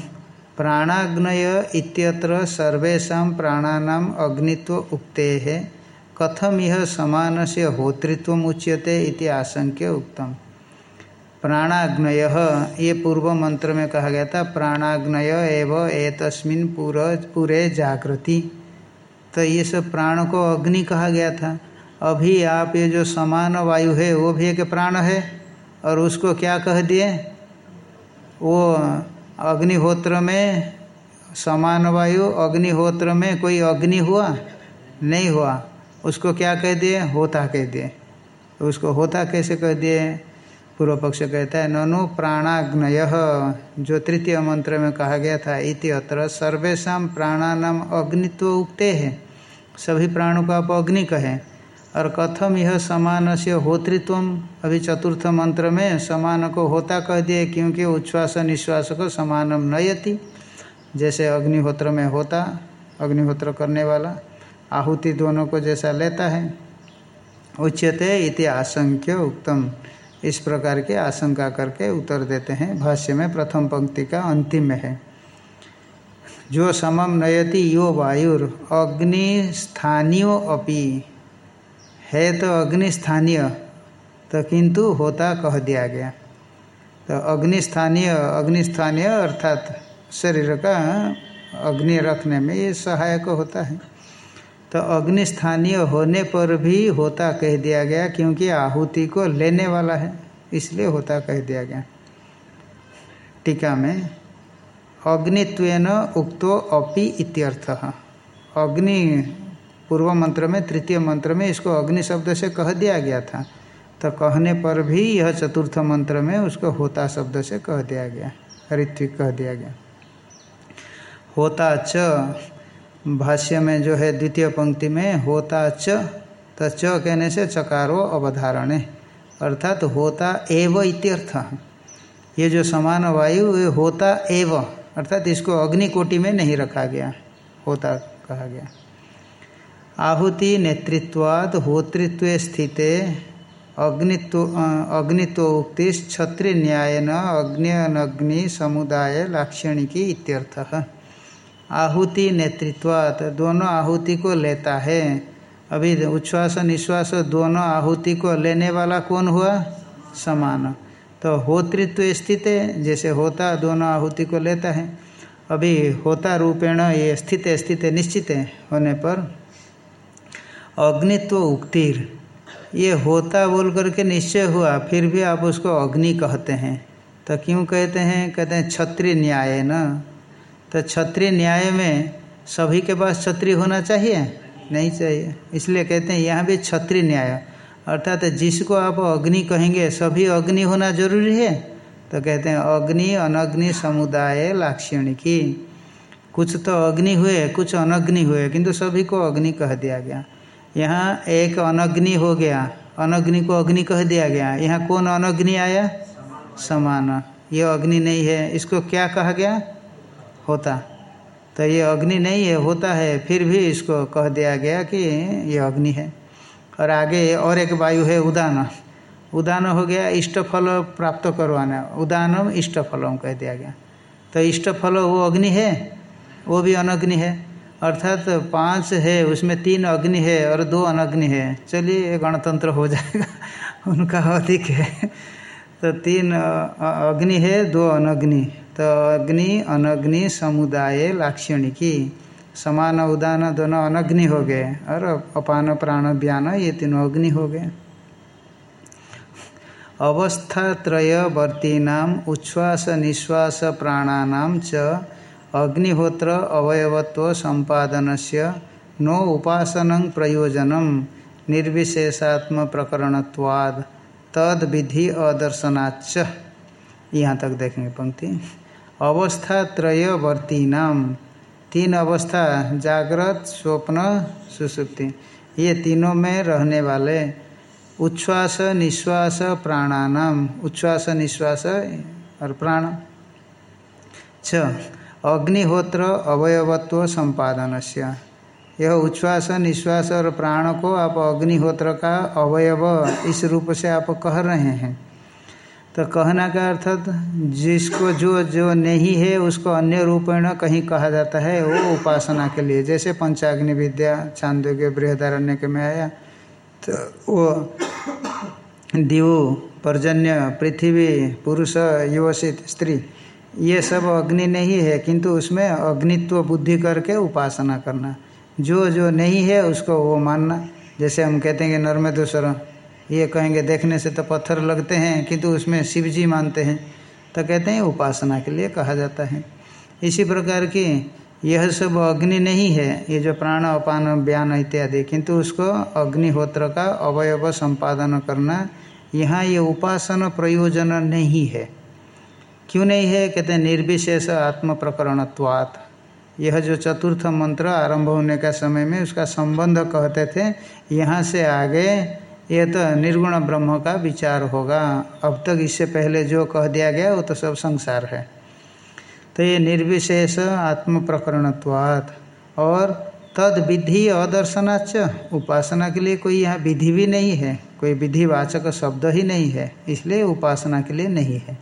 प्राणाग्नय इत्यत्र सर्वेशा प्राणानाम अग्नित्व उक्ते है कथम यह समान से होतृत्व उच्यते आशंक्य उक्तम। प्राणाग्नय, ये पूर्व मंत्र में कहा गया था, प्राणाग्नय एवं एतस्मिन पूरे जागृति। तो ये सब प्राण को अग्नि कहा गया था। अभी आप ये जो समान वायु है, वो भी एक प्राण है, और उसको क्या कह दिए? वो अग्निहोत्र में समान वायु, अग्निहोत्र में कोई अग्नि हुआ? नहीं हुआ। उसको क्या कह दिए? होता कह दिए। तो उसको होता कैसे कह दिए? पूर्व पक्ष कहता है, ननु प्राणाग्नय, जो तृतीय मंत्र में कहा गया था, इति अत्र सर्वेशा प्राणानाम अग्नित्व उगते हैं। सभी प्राणों को आप अग्नि कहें। और कथम यह समान से होतृत्व अभी चतुर्थ मंत्र में समान को होता कह दिए, क्योंकि उच्छ्वास निश्वास को समानम नयति। जैसे अग्निहोत्र में होता, अग्निहोत्र करने वाला, आहुति दोनों को जैसा लेता है। उच्यते इति आशंक्य उत्तम इस प्रकार की आशंका करके उत्तर देते हैं। भाष्य में प्रथम पंक्ति का अंतिम में है। जो समम नयति यो वायुर अग्नि स्थानीय अपि। है तो अग्नि स्थानीय तो किंतु होता कह दिया गया। तो अग्नि स्थानीय अग्नि स्थानीय अर्थात शरीर का अग्नि रखने में ये सहायक होता है। तो अग्नि स्थानीय होने पर भी होता कह दिया गया क्योंकि आहुति को लेने वाला है, इसलिए होता कह दिया गया। टीका में, अग्नित्वेन उक्तो अपि इत्यर्थ। अग्नि पूर्व मंत्र में, तृतीय मंत्र में इसको अग्नि शब्द से कह दिया गया था। तो कहने पर भी यह चतुर्थ मंत्र में उसको होता शब्द से कह दिया गया ऋत्विक कह दिया गया। होता च भाष्य में जो है द्वितीय पंक्ति में, होता च तो च कहने से चकारो अवधारणे, अर्थात तो होता एव इत्यर्थ। ये जो समान वायु, ये होता एव, अर्थात इसको अग्नि कोटि में नहीं रखा गया, होता कहा गया। आहुति नेतृत्वाद होतृत्व स्थिते, अग्नित्व क्षत्रिय न्याय न अग्नि समुदाय लाक्षणिकी इत्यर्थ। आहुति नेतृत्वात दोनों आहुति को लेता है। अभी उच्छ्वास निश्वास दोनों आहुति को लेने वाला कौन हुआ? समान। तो होतृत्व स्थित, जैसे होता दोनों आहुति को लेता है। अभी होता रूपेण ये स्थित स्थित निश्चित होने पर अग्नित्व उक्तिर। ये होता बोल करके निश्चय हुआ, फिर भी आप उसको अग्नि कहते हैं। तो क्यों कहते हैं? कहते हैं क्षत्रिय न्याय न? तो क्षत्रिय न्याय में सभी के पास क्षत्रिय होना चाहिए? नहीं चाहिए। इसलिए कहते हैं यहाँ भी क्षत्रिय न्याय। अर्थात जिसको आप अग्नि कहेंगे, सभी अग्नि होना ज़रूरी है? तो कहते हैं अग्नि, अनग्नि समुदाय लाक्षणिकी। कुछ तो अग्नि हुए, कुछ अनग्नि हुए, किंतु सभी को अग्नि कह दिया गया। यहाँ एक अनग्नि हो गया। अनग्नि को अग्नि कह दिया गया। यहाँ कौन अनग्नि आया? समान। ये अग्नि नहीं है। इसको क्या कहा गया? होता। तो ये अग्नि नहीं है, होता है। फिर भी इसको कह दिया गया कि ये अग्नि है। और आगे और एक वायु है, उदान। उदान हो गया इष्ट फल प्राप्त करवाना। उदानम इष्ट फलम कह दिया गया। तो इष्ट फल वो अग्नि है? वो भी अनग्नि है। अर्थात तो पाँच है, उसमें तीन अग्नि है और दो अनग्नि है। चलिए, ये गणतंत्र हो जाएगा। उनका अधिक है। तो तीन अग्नि है, दो अनग्नि। तो अग्नि, अनग्नि, समुदाय, लाक्षणिकी। समान उदान दोनों अनग्नि हो गए और अपान प्राण व्यान, ये तीनों अग्नि हो गए। अवस्थात्रयवर्तीनाम उच्छ्वास निश्वास प्राणानाम च अग्निहोत्र अवयवत्व संपादन से नो उपासन प्रयोजन निर्विशेषात्म प्रकरणत्वाद तद विधि अदर्शनाच यहाँ तक देखेंगे पंक्ति। अवस्था त्रयवर्ती नाम तीन अवस्था, जागृत, स्वप्न, सुसुप्ति। ये तीनों में रहने वाले उच्छ्वास, निश्वास, प्राणानाम। उच्छ्वास, निश्वास और प्राण। छ। अग्निहोत्र अवयवत्व संपादन से यह उच्छ्वास, निश्वास और प्राण को आप अग्निहोत्र का अवयव इस रूप से आप कह रहे हैं। तो कहना का अर्थात, जिसको जो जो नहीं है, उसको अन्य रूपेण कहीं कहा जाता है, वो उपासना के लिए। जैसे पंचाग्नि विद्या चांदोग्य बृहदारण्य के में आया तो वो दिव, पर्जन्य, पृथ्वी, पुरुष, युवसित, स्त्री ये सब अग्नि नहीं है, किंतु उसमें अग्नित्व बुद्धि करके उपासना करना। जो जो नहीं है, उसको वो मानना। जैसे हम कहते हैं कि नर्मदेश्वर ये कहेंगे, देखने से तो पत्थर लगते हैं, किंतु उसमें शिव जी मानते हैं। तो कहते हैं, उपासना के लिए कहा जाता है। इसी प्रकार की यह सब अग्नि नहीं है, ये जो प्राण, अपान बयान इत्यादि, किंतु उसको अग्निहोत्र का अवयव संपादन करना, यहाँ ये उपासना प्रयोजन नहीं है। क्यों नहीं है? कहते हैं, निर्विशेष आत्म प्रकरणत्वात् यह जो चतुर्थ मंत्र आरंभ होने का समय में उसका संबंध कहते थे, यहाँ से आगे यह तो निर्गुण ब्रह्म का विचार होगा। अब तक इससे पहले जो कह दिया गया, वो तो सब संसार है। तो ये निर्विशेष आत्म प्रकरणत्वात् और तद विधि अदर्शनाच उपासना के लिए कोई यहाँ विधि भी नहीं है। कोई विधिवाचक शब्द ही नहीं है, इसलिए उपासना के लिए नहीं है।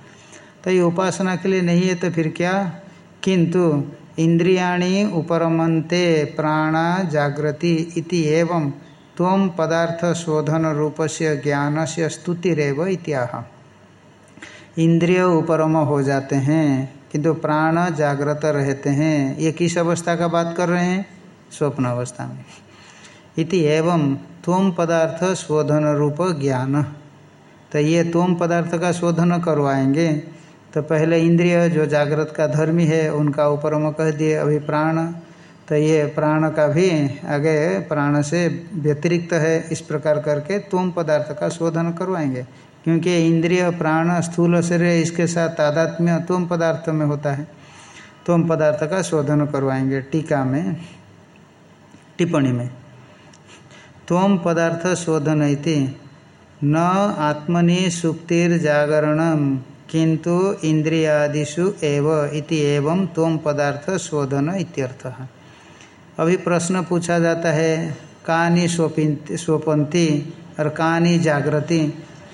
तो ये उपासना के लिए नहीं है तो फिर क्या? किंतु इंद्रियाणी उपरमंते प्राणा जागृति इति एवं तम पदार्थ शोधन रूप से ज्ञान से स्तुतिरव इत्याह। इंद्रिय उपरम हो जाते हैं, किंतु प्राण जागृत रहते हैं। ये किस अवस्था का बात कर रहे हैं? स्वप्न अवस्था में। इति एवं तोम पदार्थ शोधन रूप ज्ञान। तो ये तोम पदार्थ का शोधन करवाएँगे तो पहले इंद्रिय जो जागृत का धर्मी है, उनका उपरम कह दिए, अभी प्राण। तो ये प्राण का भी आगे प्राण से व्यतिरिक्त है, इस प्रकार करके तुम पदार्थ का शोधन करवाएँगे। क्योंकि इंद्रिय, प्राण, स्थूल शरीर, इसके साथ तादात्म्य तुम पदार्थ में होता है। तोम पदार्थ का शोधन करवाएँगे टीका में, टिप्पणी में। तोम पदार्थ शोधन न आत्मनि सुक्तिर्जागरण किंतु इंद्रियादिषु एव इति एवं तोम पदार्थ शोधन इत्यर्थ। अभी प्रश्न पूछा जाता है कहानी स्वपंती और कहानी जागृति?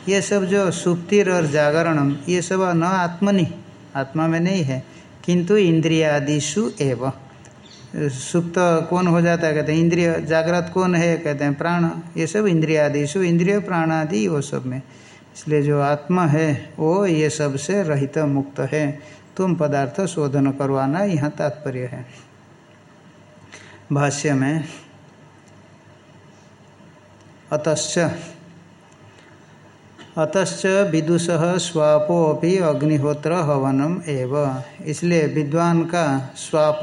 ये सब जो सुप्तिर और जागरणम, ये सब न आत्मनि, आत्मा में नहीं है किंतु इंद्रियादिषु एव। सुप्त कौन हो जाता है? कहते हैं इंद्रिय जागृत कौन है? कहते हैं, प्राण। ये सब इंद्रियादिशु इंद्रिय प्राणादि, वो सब में। इसलिए जो आत्मा है, वो ये सबसे रहित मुक्त है। तुम पदार्थ शोधन करवाना यहाँ तात्पर्य है। भाष्य में, अतश्च अतश्च विदुष स्वापोपि अग्निहोत्र हवनम एव। इसलिए विद्वान का स्वाप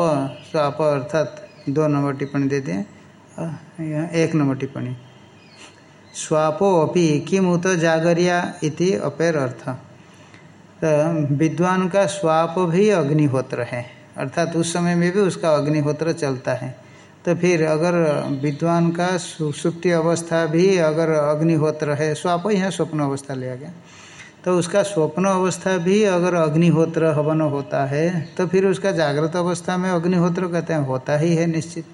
स्वाप अर्थात दो नंबर टिप्पणी देते हैं एक नंबर टिप्पणी। स्वापो अपि किमुत जागरिया इति अपेर अर्थ तो विद्वान का स्वाप भी अग्निहोत्र है। अर्थात उस समय में भी उसका अग्निहोत्र चलता है। तो फिर अगर विद्वान का सुप्ति अवस्था भी अगर अग्निहोत्र है, स्वाप यहाँ स्वप्न अवस्था लिया गया। तो उसका स्वप्न अवस्था भी अगर अग्निहोत्र हवन होता है तो फिर उसका जागृत अवस्था में अग्निहोत्र कहते हैं, होता ही है निश्चित।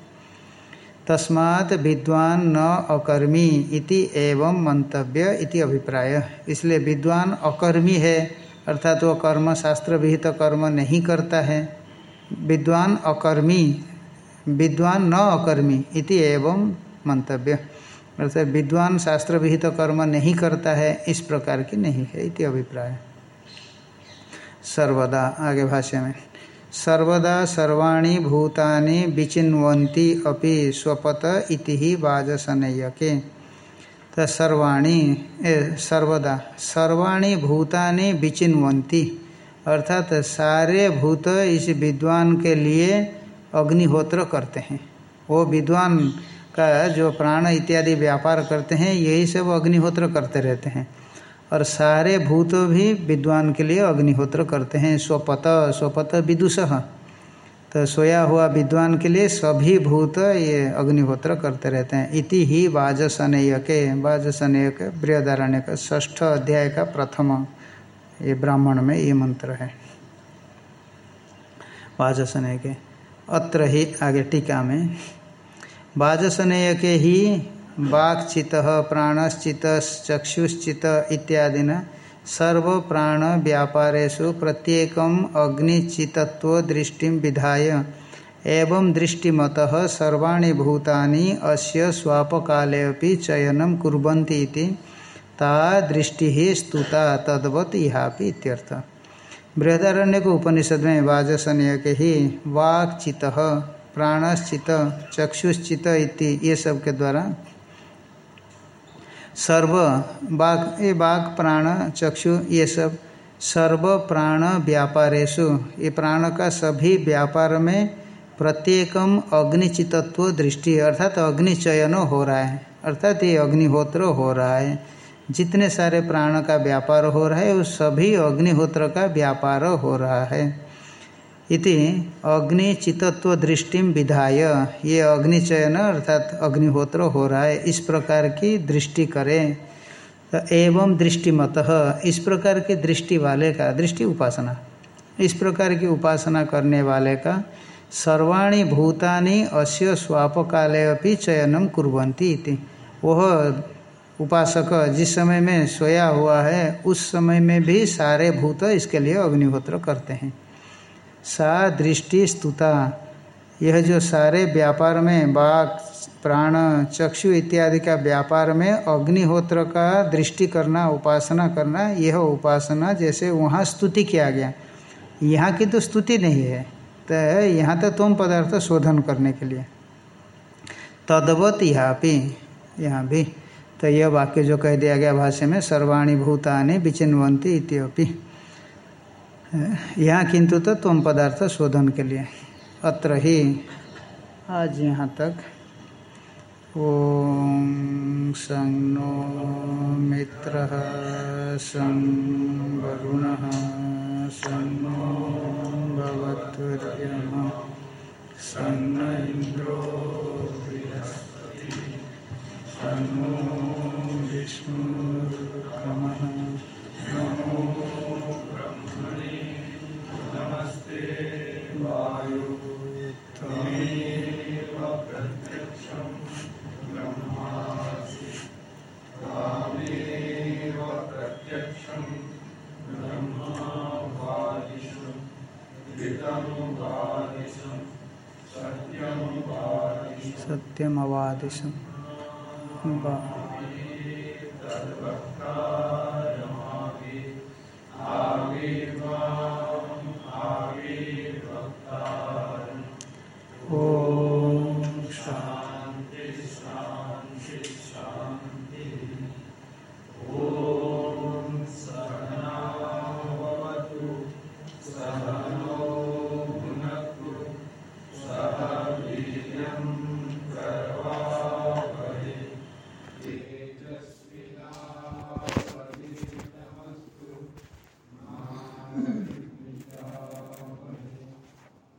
तस्मात् विद्वान न अकर्मी इति एवं मंतव्य इति अभिप्राय। इसलिए विद्वान अकर्मी है, अर्थात वो कर्म शास्त्र विहित तो कर्म नहीं करता है। विद्वान अकर्मी, विद्वान न अकर्मी इति एवं मंतव्य। अर्थात विद्वान शास्त्र विहित तो कर्म नहीं करता है, इस प्रकार की नहीं है इति अभिप्राय। सर्वदा आगे भाष्य में। सर्वदा सर्वाणी भूतानि विचिन्वन्ति अपि स्वपत इति ही वाजसनयके तो सर्वाणी सर्वदा। सर्वाणी भूतानि विचिन्वन्ति। अर्थात सारे भूत इस विद्वान के लिए अग्निहोत्र करते हैं। वो विद्वान का जो प्राण इत्यादि व्यापार करते हैं, यही सब अग्निहोत्र करते रहते हैं। और सारे भूत भी विद्वान के लिए अग्निहोत्र करते हैं। स्वपत स्वपत विदुष। तो सोया हुआ विद्वान के लिए सभी भूत ये अग्निहोत्र करते रहते हैं। इति ही वाजसनेय के वाजसनेय के बृहदारण्य का ष्ठ अध्याय का प्रथम, ये ब्राह्मण में ये मंत्र है। वाजसनेय के अत्र ही आगे टीका में। वाजसनेय के ही वाक्चित प्राणश्चित चक्षुश्चित इत्यादि सर्व प्राण व्यापारेशु प्रत्येक अग्निचितत्व दृष्टि विधाय। एवं दृष्टिमत सर्वाणी भूतानि अस्य स्वापकाले अपि चयनं कुर्वन्ति दृष्टि ही स्तुता तद्वत इत्यर्थ। बृहदारण्य को उपनिषद में वाजसन्य के ही वाक्चित, प्राणश्चित, चक्षुश्चित इति ये सब के द्वारा सर्व बाघ ये बाघ प्राण, चक्षु, ये सब। सर्व प्राण व्यापारेशु ये प्राण का सभी व्यापार में प्रत्येकम अग्निचितत्व दृष्टि, अर्थात अग्निचयन हो रहा है। अर्थात ये अग्निहोत्र हो रहा है। जितने सारे प्राण का व्यापार हो रहा है उस सभी अग्निहोत्र का व्यापार हो रहा है। इति अग्नि चितत्व दृष्टि विधाय। ये अग्नि चयन अर्थात अग्निहोत्र हो रहा है। इस प्रकार की दृष्टि करें। तो एवं दृष्टिमत, इस प्रकार की दृष्टि वाले का, दृष्टि उपासना। इस प्रकार की उपासना करने वाले का सर्वाणी भूतानि अस्य स्वाप काले अपनी चयनम इति। वह उपासक जिस समय में सोया हुआ है, उस समय में भी सारे भूत इसके लिए अग्निहोत्र करते हैं। सा दृष्टि स्तुता। यह जो सारे व्यापार में बाघ, प्राण, चक्षु इत्यादि का व्यापार में अग्निहोत्र का दृष्टि करना, उपासना करना, यह उपासना जैसे वहाँ स्तुति किया गया। यहाँ की तो स्तुति नहीं है। तो यहाँ तो तुम पदार्थ शोधन करने के लिए। तदवत यहाँ भी यहाँ भी। तो यह वाक्य जो कह दिया गया भाष्य में, सर्वाणी भूतानि विचिन्वंती इत्यपि। यहाँ किंतु तो तुम पदार्थ शोधन के लिए अत्र ही आज यहाँ तक। ॐ सं मित्रः सं वरुणः सं नो भगवत्वर्यः सं इन्द्रो बृहस्पतिः वादिशं सत्यमवादिशं